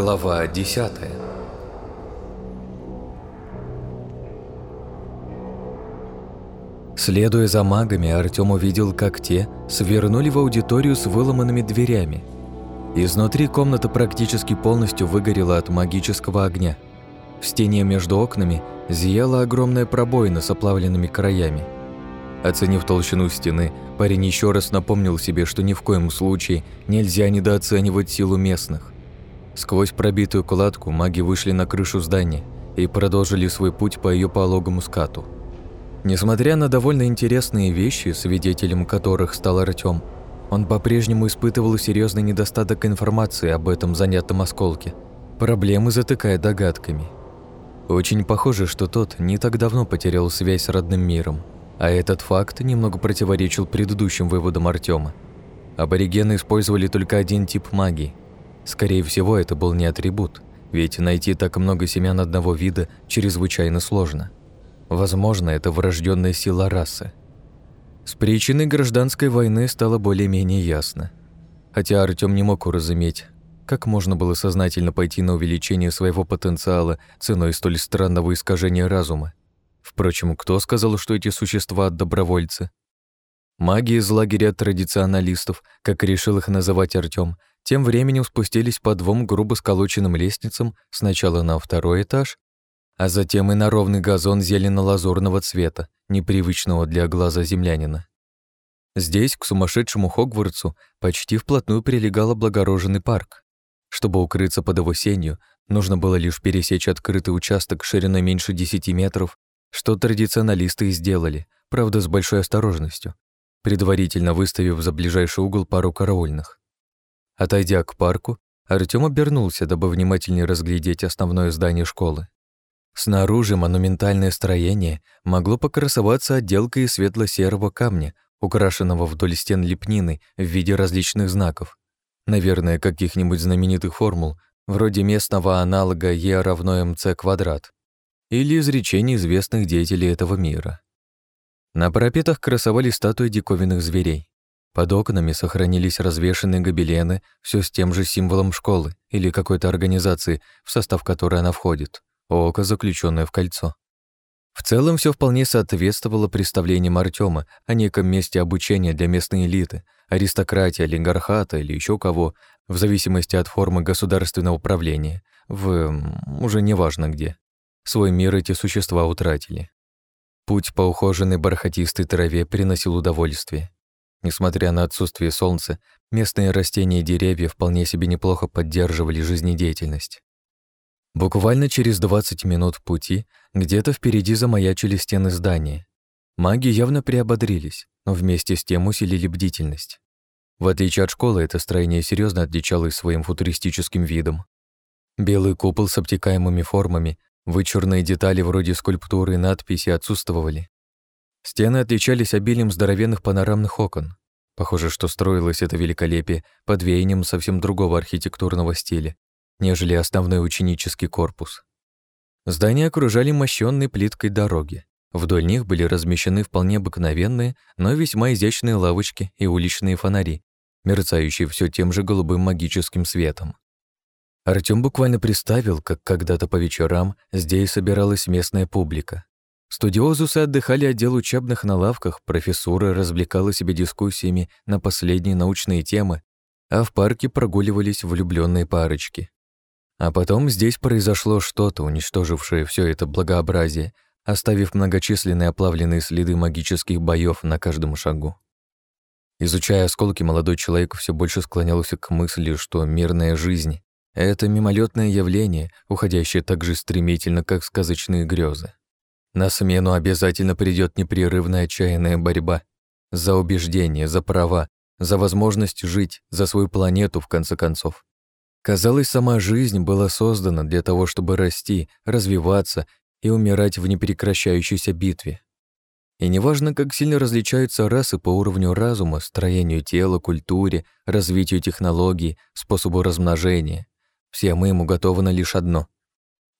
Глава 10 Следуя за магами, Артём увидел, как те свернули в аудиторию с выломанными дверями. Изнутри комната практически полностью выгорела от магического огня. В стене между окнами зияла огромная пробоина с оплавленными краями. Оценив толщину стены, парень еще раз напомнил себе, что ни в коем случае нельзя недооценивать силу местных. Сквозь пробитую кладку маги вышли на крышу здания и продолжили свой путь по ее пологому скату. Несмотря на довольно интересные вещи, свидетелем которых стал Артём, он по-прежнему испытывал серьезный недостаток информации об этом занятом осколке, проблемы затыкая догадками. Очень похоже, что тот не так давно потерял связь с родным миром, а этот факт немного противоречил предыдущим выводам Артёма. Аборигены использовали только один тип магии. Скорее всего, это был не атрибут, ведь найти так много семян одного вида чрезвычайно сложно – Возможно, это врожденная сила расы. С причиной гражданской войны стало более-менее ясно. Хотя Артём не мог уразуметь, как можно было сознательно пойти на увеличение своего потенциала ценой столь странного искажения разума. Впрочем, кто сказал, что эти существа – добровольцы? Маги из лагеря традиционалистов, как решил их называть Артём, тем временем спустились по двум грубо сколоченным лестницам сначала на второй этаж, а затем и на ровный газон зелено-лазурного цвета, непривычного для глаза землянина. Здесь, к сумасшедшему Хогвартсу, почти вплотную прилегал облагороженный парк. Чтобы укрыться под его сенью, нужно было лишь пересечь открытый участок шириной меньше 10 метров, что традиционалисты и сделали, правда, с большой осторожностью, предварительно выставив за ближайший угол пару караульных. Отойдя к парку, Артём обернулся, дабы внимательнее разглядеть основное здание школы. Снаружи монументальное строение могло покрасоваться отделкой светло-серого камня, украшенного вдоль стен лепнины в виде различных знаков. Наверное, каких-нибудь знаменитых формул, вроде местного аналога Е равно МЦ квадрат или изречений известных деятелей этого мира. На парапетах красовались статуи диковинных зверей. Под окнами сохранились развешанные гобелены все с тем же символом школы или какой-то организации, в состав которой она входит око, заключенное в кольцо. В целом все вполне соответствовало представлениям Артема о неком месте обучения для местной элиты, аристократии, олигархата или еще кого, в зависимости от формы государственного управления, в... уже неважно где. Свой мир эти существа утратили. Путь по ухоженной бархатистой траве приносил удовольствие. Несмотря на отсутствие солнца, местные растения и деревья вполне себе неплохо поддерживали жизнедеятельность. Буквально через 20 минут пути где-то впереди замаячили стены здания. Маги явно приободрились, но вместе с тем усилили бдительность. В отличие от школы, это строение серьезно отличалось своим футуристическим видом. Белый купол с обтекаемыми формами, вычурные детали вроде скульптуры и надписи отсутствовали. Стены отличались обилием здоровенных панорамных окон. Похоже, что строилось это великолепие под веянием совсем другого архитектурного стиля, нежели основной ученический корпус. Здания окружали мощенной плиткой дороги. Вдоль них были размещены вполне обыкновенные, но весьма изящные лавочки и уличные фонари, мерцающие все тем же голубым магическим светом. Артём буквально представил, как когда-то по вечерам здесь собиралась местная публика. Студиозусы отдыхали отдел учебных на лавках, профессура развлекала себя дискуссиями на последние научные темы, а в парке прогуливались влюбленные парочки. А потом здесь произошло что-то, уничтожившее все это благообразие, оставив многочисленные оплавленные следы магических боев на каждом шагу. Изучая осколки, молодой человек все больше склонялся к мысли, что мирная жизнь — это мимолетное явление, уходящее так же стремительно, как сказочные грезы. На смену обязательно придет непрерывная отчаянная борьба за убеждение, за права, за возможность жить, за свою планету, в конце концов. Казалось, сама жизнь была создана для того, чтобы расти, развиваться и умирать в непрекращающейся битве. И неважно, как сильно различаются расы по уровню разума, строению тела, культуре, развитию технологий, способу размножения, всем им уготовано лишь одно —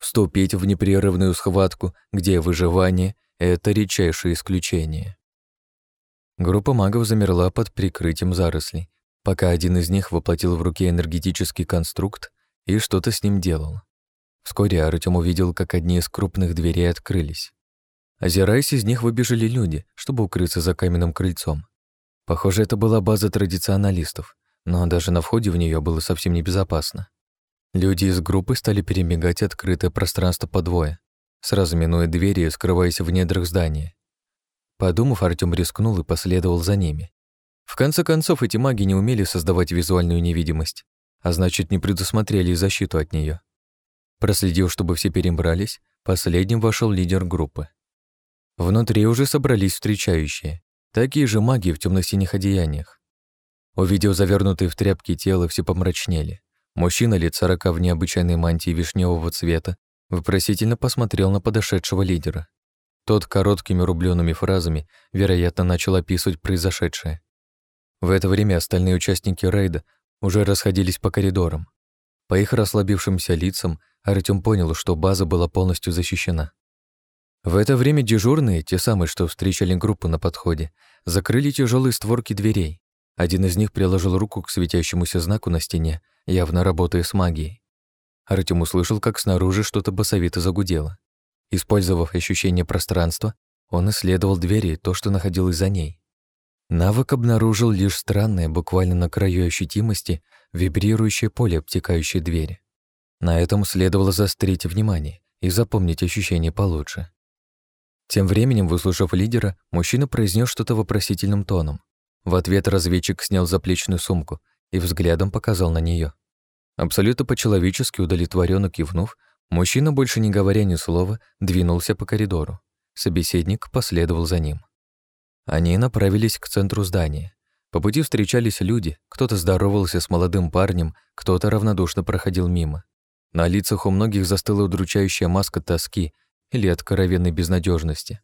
вступить в непрерывную схватку, где выживание — это редчайшее исключение. Группа магов замерла под прикрытием зарослей, пока один из них воплотил в руке энергетический конструкт и что-то с ним делал. Вскоре Артём увидел, как одни из крупных дверей открылись. Озираясь, из них выбежали люди, чтобы укрыться за каменным крыльцом. Похоже, это была база традиционалистов, но даже на входе в нее было совсем небезопасно. Люди из группы стали перемигать открытое пространство по двое, сразу минуя двери и скрываясь в недрах здания. Подумав, Артём рискнул и последовал за ними. В конце концов, эти маги не умели создавать визуальную невидимость, а значит, не предусмотрели защиту от нее. Проследив, чтобы все перебрались, последним вошел лидер группы. Внутри уже собрались встречающие, такие же маги в темно синих одеяниях. Увидев завернутые в тряпки тела, все помрачнели. Мужчина лет сорока в необычайной мантии вишневого цвета вопросительно посмотрел на подошедшего лидера. Тот короткими рубленными фразами, вероятно, начал описывать произошедшее. В это время остальные участники рейда уже расходились по коридорам. По их расслабившимся лицам Артём понял, что база была полностью защищена. В это время дежурные, те самые, что встречали группу на подходе, закрыли тяжелые створки дверей. Один из них приложил руку к светящемуся знаку на стене, явно работая с магией. Артём услышал, как снаружи что-то басовито загудело. Использовав ощущение пространства, он исследовал двери и то, что находилось за ней. Навык обнаружил лишь странное, буквально на краю ощутимости, вибрирующее поле, обтекающее двери. На этом следовало заострить внимание и запомнить ощущение получше. Тем временем, выслушав лидера, мужчина произнес что-то вопросительным тоном. В ответ разведчик снял заплечную сумку и взглядом показал на нее. Абсолютно по-человечески удовлетворенно кивнув, мужчина, больше не говоря ни слова, двинулся по коридору. Собеседник последовал за ним. Они направились к центру здания. По пути встречались люди, кто-то здоровался с молодым парнем, кто-то равнодушно проходил мимо. На лицах у многих застыла удручающая маска тоски или откровенной безнадежности.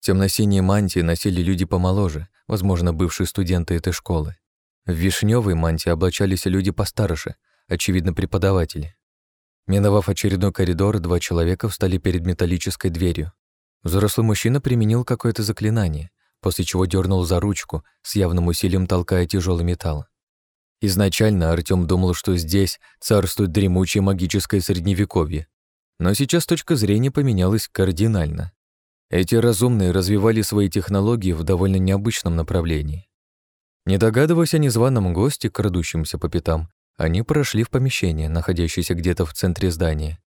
Темно-синие мантии носили люди помоложе, возможно, бывшие студенты этой школы. В вишневой мантии облачались люди постарше, очевидно, преподаватели. Миновав очередной коридор, два человека встали перед металлической дверью. Взрослый мужчина применил какое-то заклинание после чего дернул за ручку, с явным усилием толкая тяжелый металл. Изначально Артём думал, что здесь царствует дремучее магическое средневековье. Но сейчас точка зрения поменялась кардинально. Эти разумные развивали свои технологии в довольно необычном направлении. Не догадываясь о незваном госте, крадущемся по пятам, они прошли в помещение, находящееся где-то в центре здания.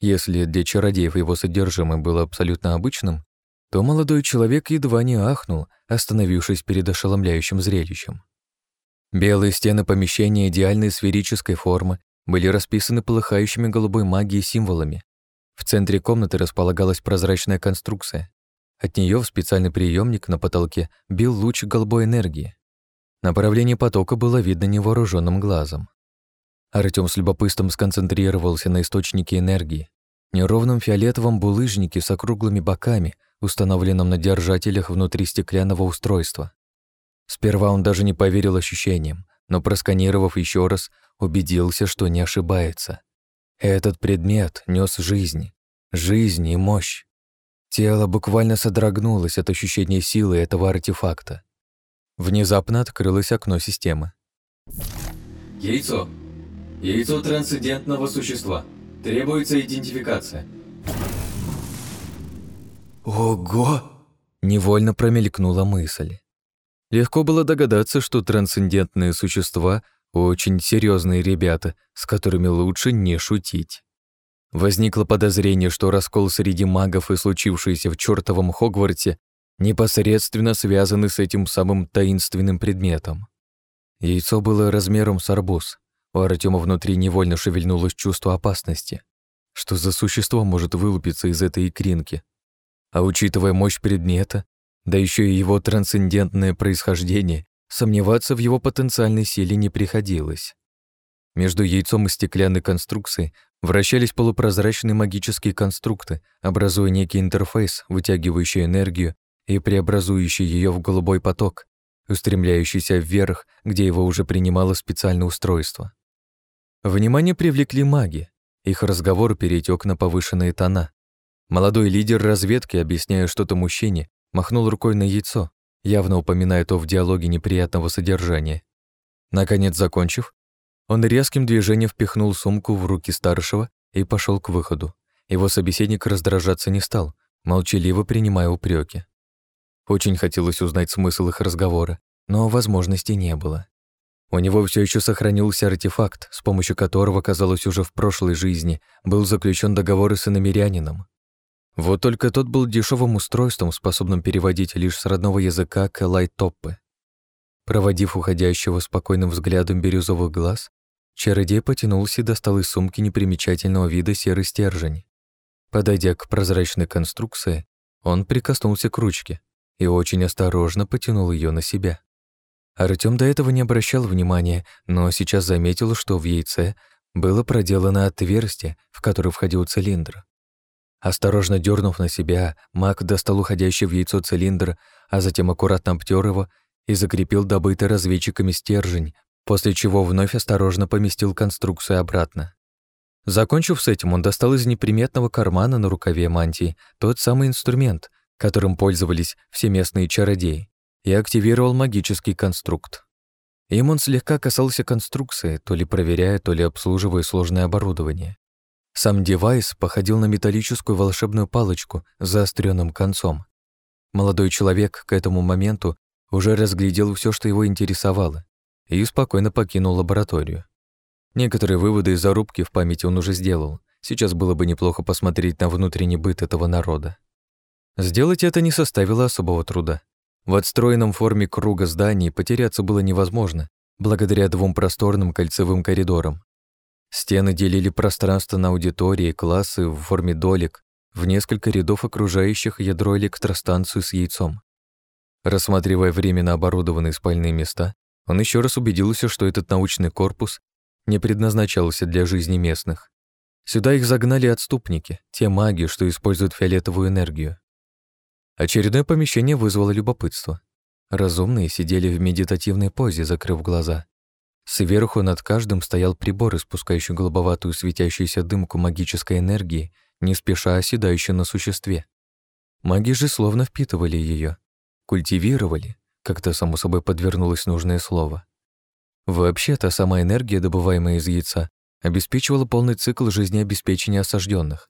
Если для чародеев его содержимое было абсолютно обычным, то молодой человек едва не ахнул, остановившись перед ошеломляющим зрелищем. Белые стены помещения идеальной сферической формы были расписаны полыхающими голубой магией символами. В центре комнаты располагалась прозрачная конструкция. От нее в специальный приемник на потолке бил луч голубой энергии. Направление потока было видно невооруженным глазом. Артём с любопытством сконцентрировался на источнике энергии, неровном фиолетовом булыжнике с округлыми боками — установленном на держателях внутри стеклянного устройства. Сперва он даже не поверил ощущениям, но просканировав еще раз, убедился, что не ошибается. Этот предмет нес жизнь, жизнь и мощь. Тело буквально содрогнулось от ощущения силы этого артефакта. Внезапно открылось окно системы. Яйцо. Яйцо трансцендентного существа. Требуется идентификация. «Ого!» — невольно промелькнула мысль. Легко было догадаться, что трансцендентные существа — очень серьезные ребята, с которыми лучше не шутить. Возникло подозрение, что раскол среди магов и случившееся в чертовом Хогварте непосредственно связаны с этим самым таинственным предметом. Яйцо было размером с арбуз. У Артема внутри невольно шевельнулось чувство опасности. Что за существо может вылупиться из этой икринки? А учитывая мощь предмета, да еще и его трансцендентное происхождение, сомневаться в его потенциальной силе не приходилось. Между яйцом и стеклянной конструкцией вращались полупрозрачные магические конструкты, образуя некий интерфейс, вытягивающий энергию и преобразующий ее в голубой поток, устремляющийся вверх, где его уже принимало специальное устройство. Внимание привлекли маги. Их разговор перетек на повышенные тона, Молодой лидер разведки, объясняя что-то мужчине, махнул рукой на яйцо, явно упоминая то в диалоге неприятного содержания. Наконец, закончив, Он резким движением впихнул сумку в руки старшего и пошел к выходу. Его собеседник раздражаться не стал, молчаливо принимая упреки. Очень хотелось узнать смысл их разговора, но возможности не было. У него все еще сохранился артефакт, с помощью которого, казалось, уже в прошлой жизни был заключен договор с иномирянином. Вот только тот был дешевым устройством, способным переводить лишь с родного языка к лайтоппе. Проводив уходящего спокойным взглядом бирюзовых глаз, чародей потянулся и достал из сумки непримечательного вида серый стержень. Подойдя к прозрачной конструкции, он прикоснулся к ручке и очень осторожно потянул ее на себя. Артём до этого не обращал внимания, но сейчас заметил, что в яйце было проделано отверстие, в которое входил цилиндр. Осторожно дернув на себя, маг достал уходящий в яйцо цилиндр, а затем аккуратно обтер его и закрепил добытый разведчиками стержень, после чего вновь осторожно поместил конструкцию обратно. Закончив с этим, он достал из неприметного кармана на рукаве мантии тот самый инструмент, которым пользовались все местные чародеи, и активировал магический конструкт. Им он слегка касался конструкции, то ли проверяя, то ли обслуживая сложное оборудование. Сам девайс походил на металлическую волшебную палочку с заостренным концом. Молодой человек к этому моменту уже разглядел все, что его интересовало, и спокойно покинул лабораторию. Некоторые выводы из зарубки в памяти он уже сделал. Сейчас было бы неплохо посмотреть на внутренний быт этого народа. Сделать это не составило особого труда. В отстроенном форме круга зданий потеряться было невозможно, благодаря двум просторным кольцевым коридорам. Стены делили пространство на аудитории, классы в форме долек, в несколько рядов окружающих ядро электростанцию с яйцом. Рассматривая временно оборудованные спальные места, он еще раз убедился, что этот научный корпус не предназначался для жизни местных. Сюда их загнали отступники, те маги, что используют фиолетовую энергию. Очередное помещение вызвало любопытство. Разумные сидели в медитативной позе, закрыв глаза. Сверху над каждым стоял прибор, испускающий голубоватую светящуюся дымку магической энергии, не спеша оседающую на существе. Маги же словно впитывали ее, культивировали, как-то само собой подвернулось нужное слово. Вообще-то сама энергия, добываемая из яйца, обеспечивала полный цикл жизнеобеспечения осажденных.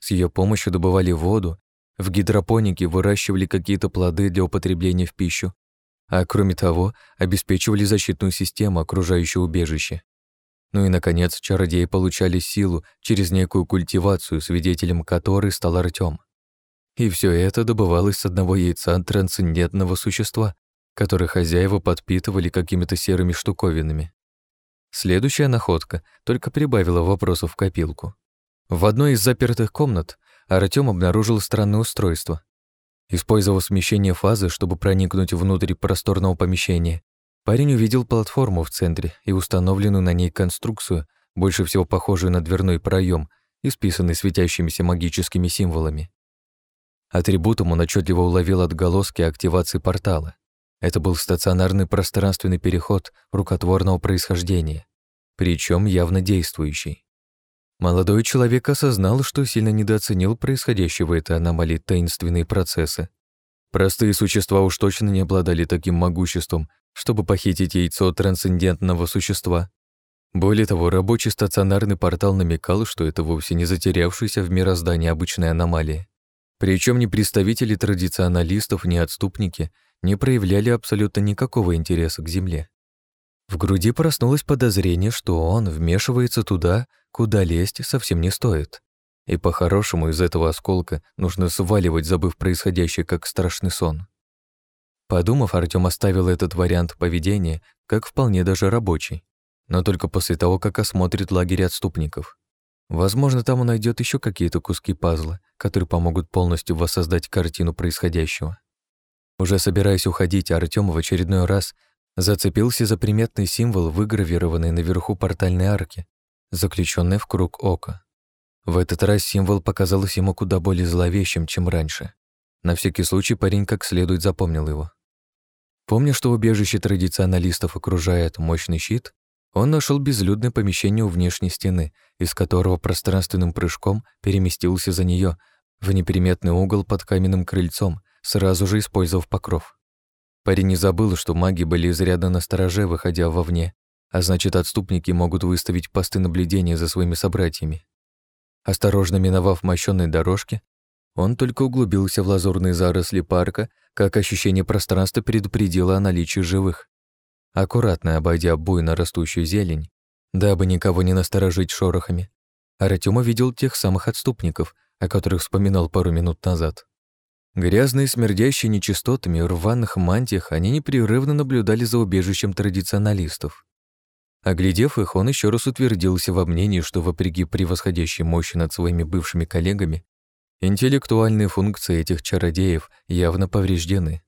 С ее помощью добывали воду, в гидропонике выращивали какие-то плоды для употребления в пищу, а кроме того, обеспечивали защитную систему, окружающего убежище. Ну и, наконец, чародеи получали силу через некую культивацию, свидетелем которой стал Артём. И все это добывалось с одного яйца трансцендентного существа, которое хозяева подпитывали какими-то серыми штуковинами. Следующая находка только прибавила вопросов в копилку. В одной из запертых комнат Артём обнаружил странное устройство. Использовав смещение фазы, чтобы проникнуть внутрь просторного помещения, парень увидел платформу в центре и установленную на ней конструкцию, больше всего похожую на дверной проем, исписанный светящимися магическими символами. Атрибутом он отчетливо уловил отголоски активации портала. Это был стационарный пространственный переход рукотворного происхождения, причем явно действующий. Молодой человек осознал, что сильно недооценил происходящие в этой аномалии таинственные процессы. Простые существа уж точно не обладали таким могуществом, чтобы похитить яйцо трансцендентного существа. Более того, рабочий стационарный портал намекал, что это вовсе не затерявшаяся в мироздании обычная аномалия. Причем ни представители традиционалистов, ни отступники не проявляли абсолютно никакого интереса к Земле. В груди проснулось подозрение, что он вмешивается туда, куда лезть совсем не стоит. И по-хорошему из этого осколка нужно сваливать, забыв происходящее как страшный сон. Подумав, Артём оставил этот вариант поведения как вполне даже рабочий, но только после того, как осмотрит лагерь отступников. Возможно, там он найдет еще какие-то куски пазла, которые помогут полностью воссоздать картину происходящего. Уже собираясь уходить, Артём в очередной раз зацепился за приметный символ, выгравированный наверху портальной арки, заключенный в круг ока. В этот раз символ показался ему куда более зловещим, чем раньше. На всякий случай парень как следует запомнил его. Помня, что убежище традиционалистов окружает мощный щит, он нашел безлюдное помещение у внешней стены, из которого пространственным прыжком переместился за нее в неприметный угол под каменным крыльцом, сразу же использовав покров. Парень не забыл, что маги были изрядно настороже, выходя вовне, а значит, отступники могут выставить посты наблюдения за своими собратьями. Осторожно миновав мощённые дорожки, он только углубился в лазурные заросли парка, как ощущение пространства предупредило о наличии живых. Аккуратно обойдя буйно растущую зелень, дабы никого не насторожить шорохами, Артём увидел тех самых отступников, о которых вспоминал пару минут назад. Грязные, смердящие нечистотами, в рваных мантиях, они непрерывно наблюдали за убежищем традиционалистов. Оглядев их, он еще раз утвердился во мнении, что, вопреки превосходящей мощи над своими бывшими коллегами, интеллектуальные функции этих чародеев явно повреждены.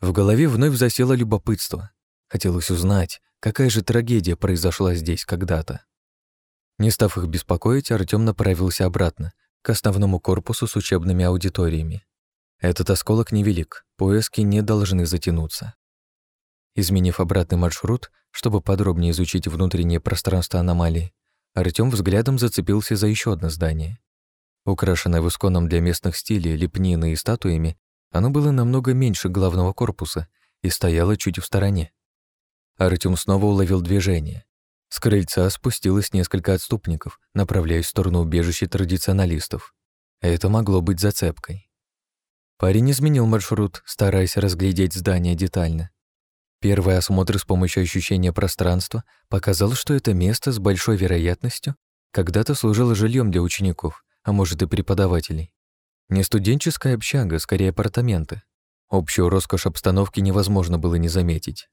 В голове вновь засело любопытство. Хотелось узнать, какая же трагедия произошла здесь когда-то. Не став их беспокоить, Артём направился обратно, к основному корпусу с учебными аудиториями. Этот осколок невелик, поиски не должны затянуться. Изменив обратный маршрут, чтобы подробнее изучить внутреннее пространство аномалии, Артём взглядом зацепился за еще одно здание. Украшенное в исконном для местных стиле лепниной и статуями, оно было намного меньше главного корпуса и стояло чуть в стороне. Артём снова уловил движение. С крыльца спустилось несколько отступников, направляясь в сторону убежища традиционалистов. Это могло быть зацепкой. Парень изменил маршрут, стараясь разглядеть здание детально. Первый осмотр с помощью ощущения пространства показал, что это место с большой вероятностью когда-то служило жильем для учеников, а может и преподавателей. Не студенческая общага, скорее апартаменты. Общую роскошь обстановки невозможно было не заметить.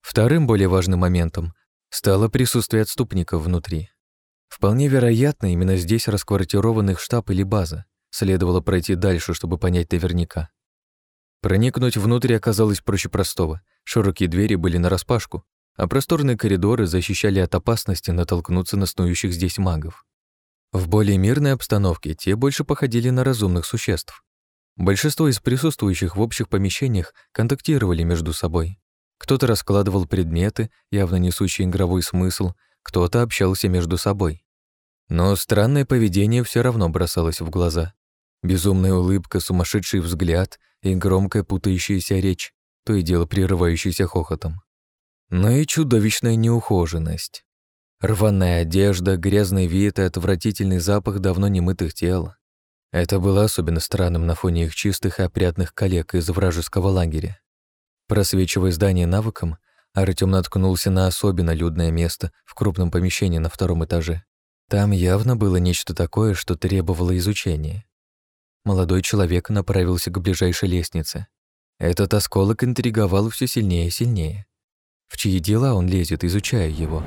Вторым более важным моментом стало присутствие отступников внутри. Вполне вероятно, именно здесь расквартирован их штаб или база. Следовало пройти дальше, чтобы понять наверняка. Проникнуть внутрь оказалось проще простого. Широкие двери были нараспашку, а просторные коридоры защищали от опасности натолкнуться на снующих здесь магов. В более мирной обстановке те больше походили на разумных существ. Большинство из присутствующих в общих помещениях контактировали между собой. Кто-то раскладывал предметы, явно несущие игровой смысл, кто-то общался между собой. Но странное поведение все равно бросалось в глаза. Безумная улыбка, сумасшедший взгляд и громкая путающаяся речь, то и дело прерывающаяся хохотом. Но и чудовищная неухоженность. Рваная одежда, грязный вид и отвратительный запах давно немытых тел. Это было особенно странным на фоне их чистых и опрятных коллег из вражеского лагеря. Просвечивая здание навыком, Артём наткнулся на особенно людное место в крупном помещении на втором этаже. Там явно было нечто такое, что требовало изучения молодой человек направился к ближайшей лестнице. Этот осколок интриговал все сильнее и сильнее. В чьи дела он лезет, изучая его?